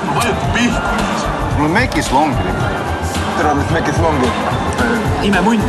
We make it pihku. mul make it longer., mis mekis longi? imemund.